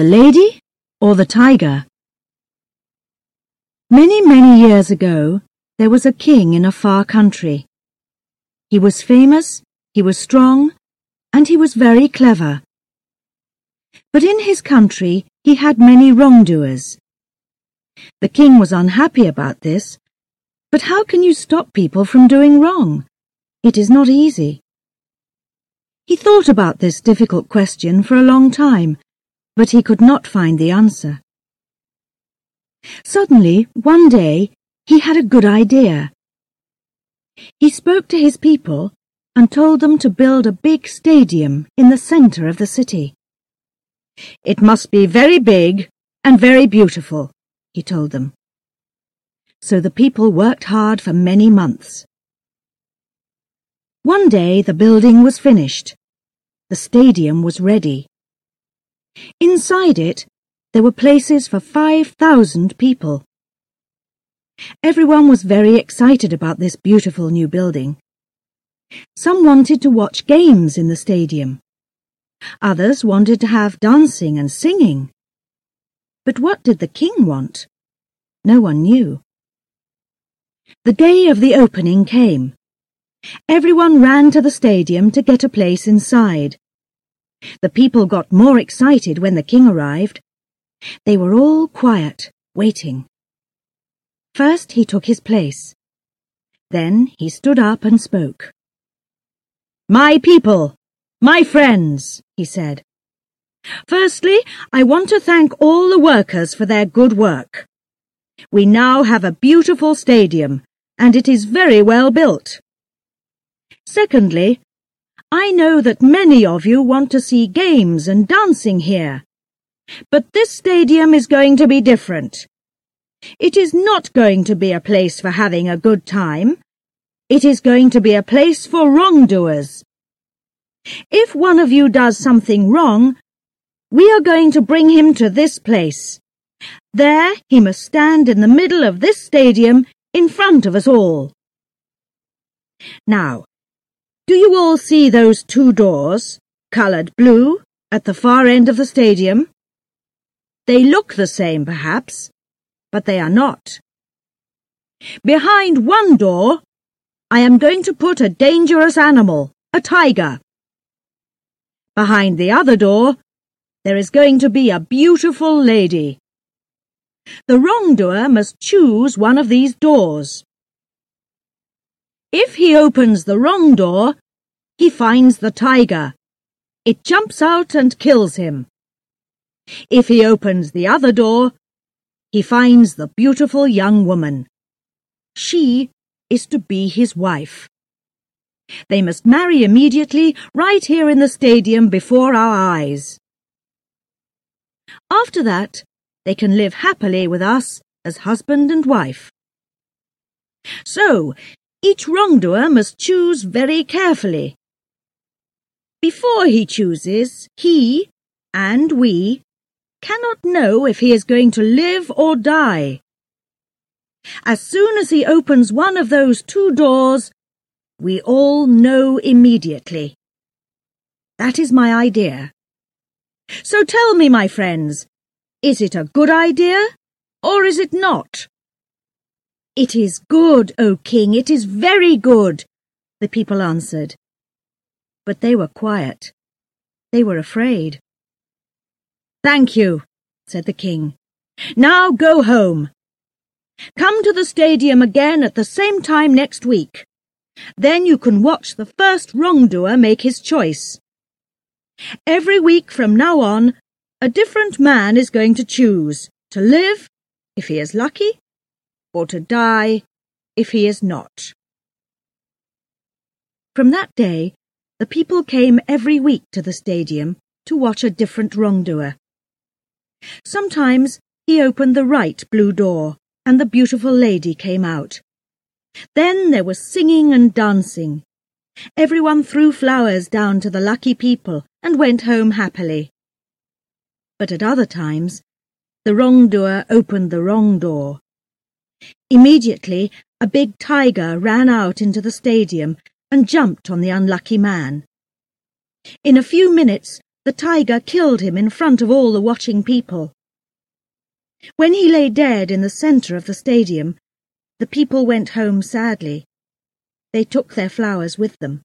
The lady or the tiger? Many, many years ago, there was a king in a far country. He was famous, he was strong, and he was very clever. But in his country, he had many wrongdoers. The king was unhappy about this, but how can you stop people from doing wrong? It is not easy. He thought about this difficult question for a long time, but he could not find the answer. Suddenly, one day, he had a good idea. He spoke to his people and told them to build a big stadium in the center of the city. It must be very big and very beautiful, he told them. So the people worked hard for many months. One day the building was finished. The stadium was ready. Inside it, there were places for 5,000 people. Everyone was very excited about this beautiful new building. Some wanted to watch games in the stadium. Others wanted to have dancing and singing. But what did the king want? No one knew. The day of the opening came. Everyone ran to the stadium to get a place inside. The people got more excited when the king arrived. They were all quiet, waiting. First he took his place. Then he stood up and spoke. My people, my friends, he said. Firstly, I want to thank all the workers for their good work. We now have a beautiful stadium, and it is very well built. Secondly, I know that many of you want to see games and dancing here. But this stadium is going to be different. It is not going to be a place for having a good time. It is going to be a place for wrongdoers. If one of you does something wrong, we are going to bring him to this place. There he must stand in the middle of this stadium in front of us all. Now, do you all see those two doors, coloured blue, at the far end of the stadium? They look the same, perhaps, but they are not. Behind one door, I am going to put a dangerous animal, a tiger. Behind the other door, there is going to be a beautiful lady. The wrongdoer must choose one of these doors. If he opens the wrong door, he finds the tiger. It jumps out and kills him. If he opens the other door, he finds the beautiful young woman. She is to be his wife. They must marry immediately, right here in the stadium before our eyes. After that, they can live happily with us as husband and wife. So, each wrongdoer must choose very carefully. Before he chooses, he, and we, cannot know if he is going to live or die. As soon as he opens one of those two doors, we all know immediately. That is my idea. So tell me, my friends, is it a good idea, or is it not? It is good, O king, it is very good, the people answered. But they were quiet. They were afraid. Thank you, said the king. Now go home. Come to the stadium again at the same time next week. Then you can watch the first wrongdoer make his choice. Every week from now on, a different man is going to choose to live, if he is lucky, or to die if he is not. From that day, the people came every week to the stadium to watch a different wrongdoer. Sometimes he opened the right blue door and the beautiful lady came out. Then there was singing and dancing. Everyone threw flowers down to the lucky people and went home happily. But at other times, the wrongdoer opened the wrong door Immediately, a big tiger ran out into the stadium and jumped on the unlucky man. In a few minutes, the tiger killed him in front of all the watching people. When he lay dead in the centre of the stadium, the people went home sadly. They took their flowers with them.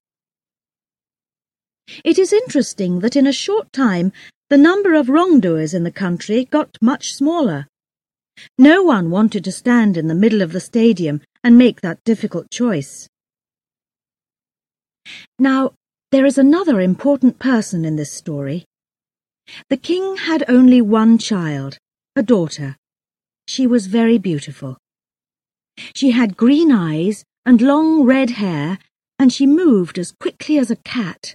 It is interesting that in a short time the number of wrongdoers in the country got much smaller. No one wanted to stand in the middle of the stadium and make that difficult choice. Now, there is another important person in this story. The king had only one child, a daughter. She was very beautiful. She had green eyes and long red hair, and she moved as quickly as a cat.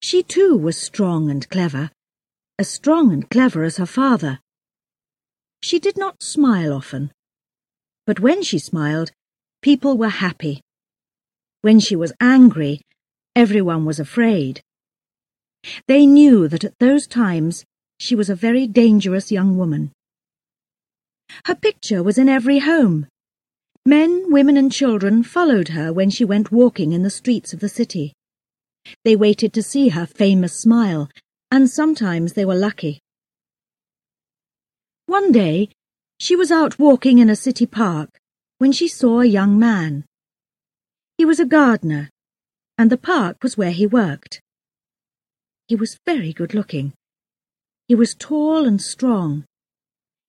She too was strong and clever, as strong and clever as her father. She did not smile often, but when she smiled, people were happy. When she was angry, everyone was afraid. They knew that at those times she was a very dangerous young woman. Her picture was in every home. Men, women and children followed her when she went walking in the streets of the city. They waited to see her famous smile, and sometimes they were lucky. One day, she was out walking in a city park when she saw a young man. He was a gardener, and the park was where he worked. He was very good looking. He was tall and strong.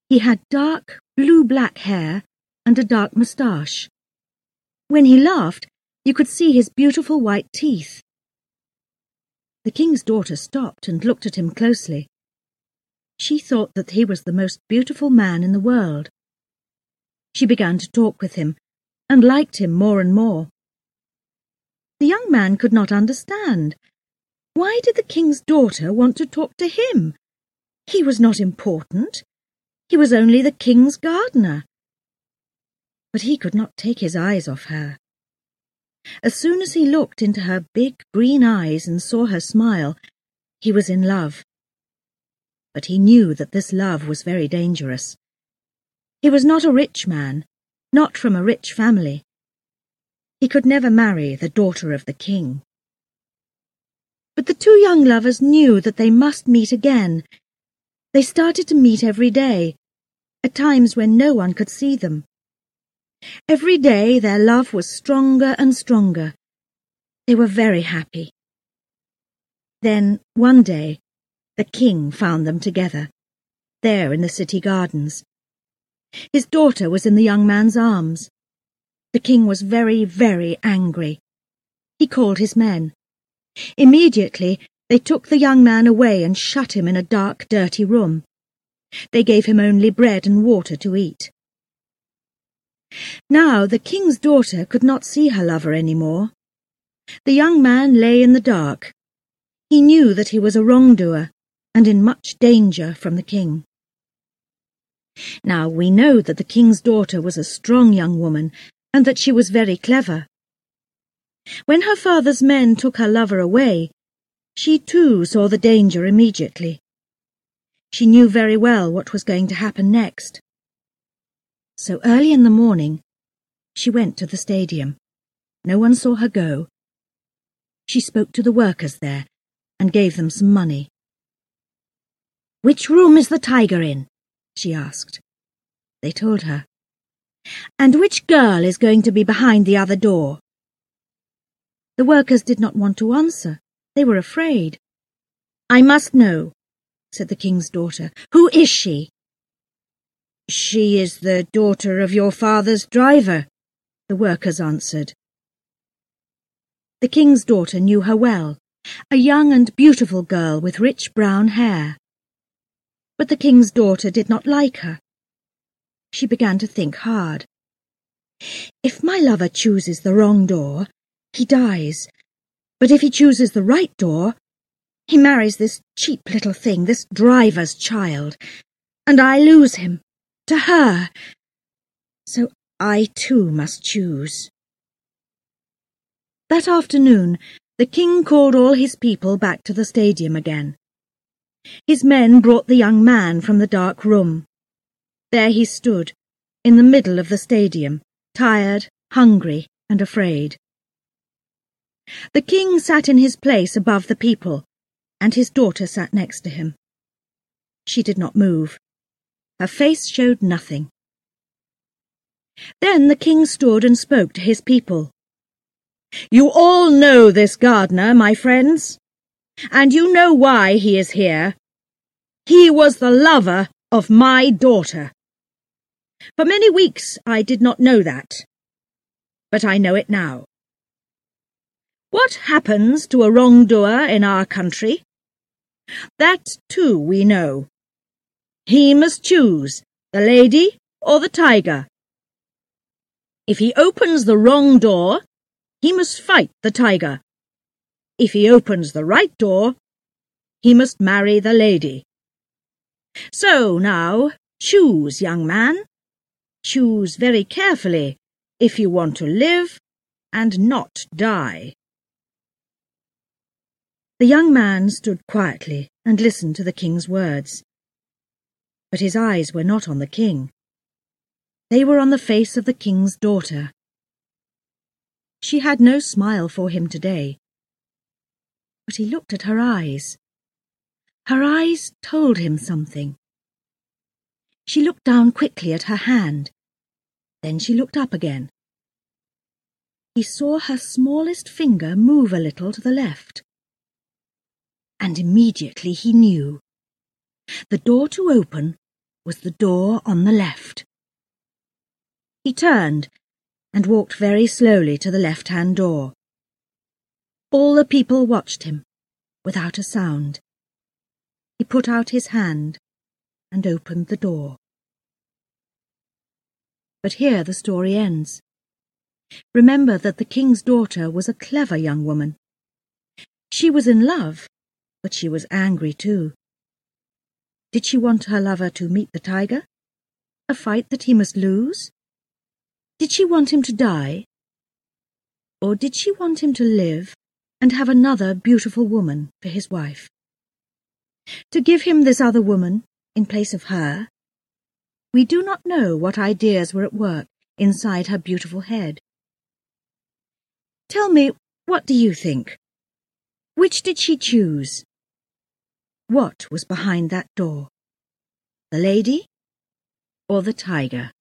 He had dark blue-black hair and a dark moustache. When he laughed, you could see his beautiful white teeth. The king's daughter stopped and looked at him closely. She thought that he was the most beautiful man in the world. She began to talk with him and liked him more and more. The young man could not understand. Why did the king's daughter want to talk to him? He was not important. He was only the king's gardener. But he could not take his eyes off her. As soon as he looked into her big green eyes and saw her smile, he was in love. But he knew that this love was very dangerous. He was not a rich man, not from a rich family. He could never marry the daughter of the king. But the two young lovers knew that they must meet again. They started to meet every day, at times when no one could see them. Every day their love was stronger and stronger. They were very happy. Then, one day, the king found them together, there in the city gardens. His daughter was in the young man's arms. The king was very, very angry. He called his men. Immediately, they took the young man away and shut him in a dark, dirty room. They gave him only bread and water to eat. Now the king's daughter could not see her lover any more. The young man lay in the dark. He knew that he was a wrongdoer and in much danger from the king. Now we know that the king's daughter was a strong young woman and that she was very clever. When her father's men took her lover away, she too saw the danger immediately. She knew very well what was going to happen next. So early in the morning, she went to the stadium. No one saw her go. She spoke to the workers there and gave them some money. Which room is the tiger in? she asked. They told her. And which girl is going to be behind the other door? The workers did not want to answer. They were afraid. I must know, said the king's daughter. Who is she? She is the daughter of your father's driver, the workers answered. The king's daughter knew her well, a young and beautiful girl with rich brown hair. But the king's daughter did not like her. She began to think hard. If my lover chooses the wrong door, he dies. But if he chooses the right door, he marries this cheap little thing, this driver's child, and I lose him to her. So I too must choose. That afternoon, the king called all his people back to the stadium again. His men brought the young man from the dark room. There he stood, in the middle of the stadium, tired, hungry, and afraid. The king sat in his place above the people, and his daughter sat next to him. She did not move. Her face showed nothing. Then the king stood and spoke to his people. You all know this gardener, my friends, and you know why he is here. He was the lover of my daughter. For many weeks I did not know that, but I know it now. What happens to a wrongdoer in our country? That, too, we know. He must choose the lady or the tiger. If he opens the wrong door, he must fight the tiger. If he opens the right door, he must marry the lady. So now, choose, young man. Choose very carefully if you want to live and not die. The young man stood quietly and listened to the king's words. But his eyes were not on the king. They were on the face of the king's daughter. She had no smile for him today. But he looked at her eyes. Her eyes told him something. She looked down quickly at her hand. Then she looked up again. He saw her smallest finger move a little to the left and immediately he knew. The door to open was the door on the left. He turned and walked very slowly to the left-hand door. All the people watched him, without a sound. He put out his hand and opened the door. But here the story ends. Remember that the king's daughter was a clever young woman. She was in love but she was angry too. Did she want her lover to meet the tiger? A fight that he must lose? Did she want him to die? Or did she want him to live and have another beautiful woman for his wife? To give him this other woman in place of her? We do not know what ideas were at work inside her beautiful head. Tell me, what do you think? Which did she choose? What was behind that door? The lady or the tiger?